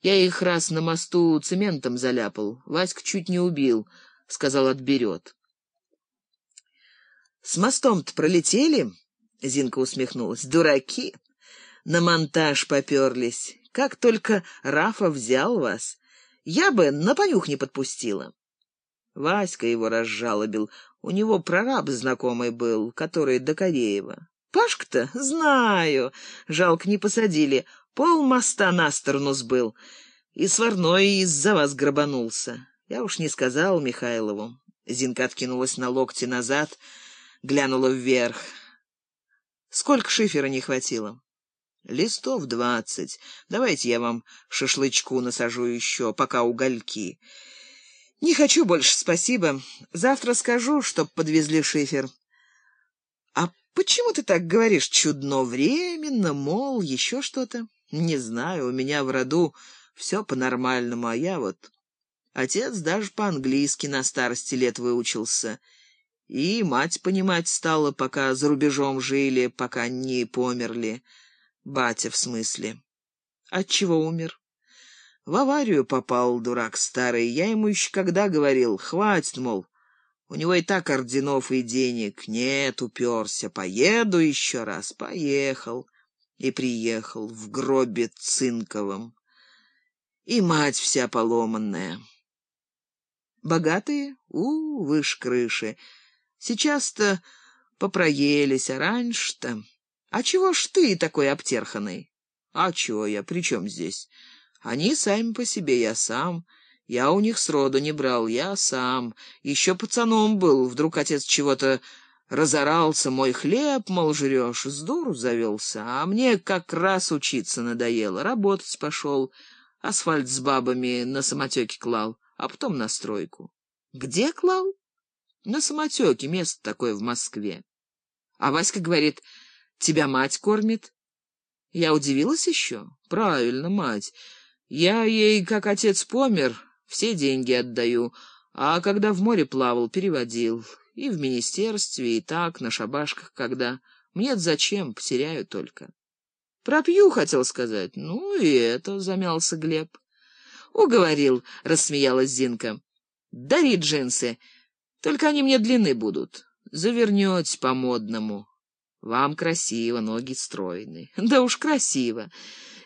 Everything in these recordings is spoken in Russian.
Я их раз на мосту цементом заляпал. Васька чуть не убил. Сказал, отберет. — С мостом-то пролетели? — Зинка усмехнулась. — Дураки! На монтаж поперлись. Как только Рафа взял вас, я бы на понюх не подпустила. Васька его разжалобил. У него прораб знакомый был, который до Кореева. Пашка-то? Знаю. Жалко, не посадили. Пол моста на сторону сбыл. И сварной из-за вас грабанулся. Я уж не сказал Михайлову. Зинка откинулась на локти назад, глянула вверх. Сколько шифера не хватило? Листов двадцать. Давайте я вам шашлычку насажу еще, пока угольки. Не хочу больше, спасибо. Завтра скажу, чтоб подвезли шифер. А почему ты так говоришь? Чудно временно, мол, еще что-то? Не знаю, у меня в роду все по-нормальному, а я вот... Отец даже по-английски на старости лет выучился. И мать понимать стала, пока за рубежом жили, пока не померли. Батя, в смысле. Отчего умер? В аварию попал, дурак старый. Я ему еще когда говорил, хватит, мол, у него и так орденов и денег. Нет, уперся. Поеду еще раз. Поехал. И приехал в гробе цинковом. И мать вся поломанная. Богатые? У, выше крыши. Сейчас-то попроелись, а раньше-то... А чего ж ты такой обтерханный? А чего я? При чем здесь? Они сами по себе, я сам. Я у них сроду не брал, я сам. Еще пацаном был, вдруг отец чего-то разорался. Мой хлеб, мол, жрешь, с дуру завелся. А мне как раз учиться надоело. Работать пошел, асфальт с бабами на самотеке клал, а потом на стройку. Где клал? На самотеке, место такое в Москве. А Васька говорит, тебя мать кормит? Я удивилась еще. Правильно, мать. Я ей, как отец помер, все деньги отдаю, а когда в море плавал, переводил. И в министерстве, и так, на шабашках, когда. Мне-то зачем, потеряю только. Пропью, хотел сказать. Ну и это, замялся Глеб. Уговорил, рассмеялась Зинка. Дари джинсы, только они мне длины будут. Завернете по-модному. Вам красиво, ноги стройные. Да уж красиво.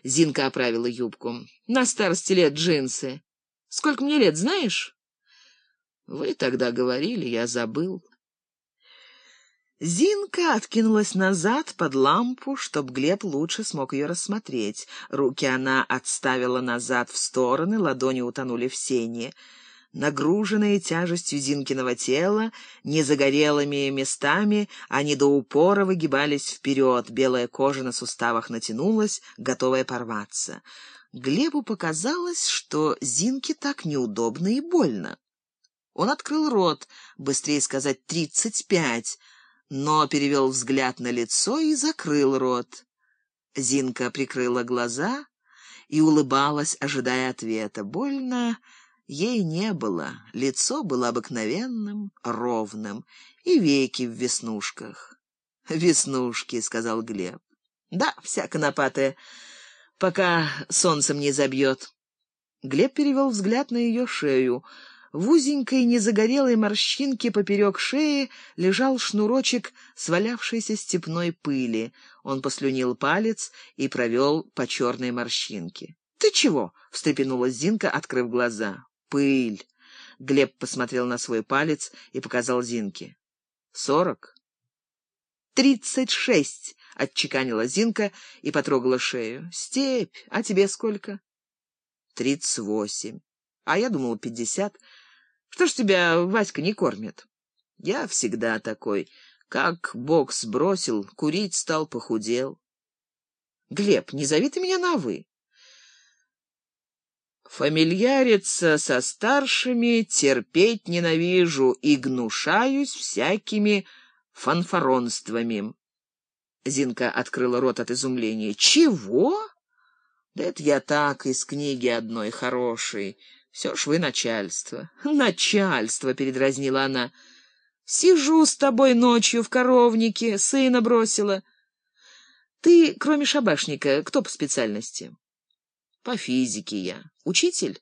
Зинка оправила юбку. На старости лет джинсы. Сколько мне лет, знаешь? Вы тогда говорили, я забыл. Зинка откинулась назад под лампу, чтоб Глеб лучше смог ее рассмотреть. Руки она отставила назад в стороны, ладони утонули в сене. Нагруженные тяжестью Зинкиного тела, незагорелыми местами, они до упора выгибались вперед, белая кожа на суставах натянулась, готовая порваться. Глебу показалось, что Зинке так неудобно и больно. Он открыл рот, быстрее сказать «тридцать пять», но перевел взгляд на лицо и закрыл рот. Зинка прикрыла глаза и улыбалась, ожидая ответа. Больно ей не было, лицо было обыкновенным, ровным, и веки в веснушках. «Веснушки», — сказал Глеб. «Да, вся конопатая» пока солнцем не забьет. Глеб перевел взгляд на ее шею. В узенькой незагорелой морщинке поперек шеи лежал шнурочек свалявшейся степной пыли. Он послюнил палец и провел по черной морщинке. — Ты чего? — встрепенулась Зинка, открыв глаза. — Пыль. Глеб посмотрел на свой палец и показал Зинке. — Сорок? — Тридцать шесть. — отчеканила Зинка и потрогала шею. — Степь, а тебе сколько? — Тридцать восемь. А я думала, пятьдесят. Что ж тебя Васька не кормит? — Я всегда такой. Как бокс сбросил, курить стал, похудел. — Глеб, не зови ты меня на «вы». Фамильяриться со старшими терпеть ненавижу и гнушаюсь всякими фанфаронствами. Зинка открыла рот от изумления. «Чего?» «Да это я так, из книги одной хорошей. Все ж вы начальство». «Начальство», — передразнила она. «Сижу с тобой ночью в коровнике, сына бросила». «Ты, кроме шабашника, кто по специальности?» По физике я. Учитель?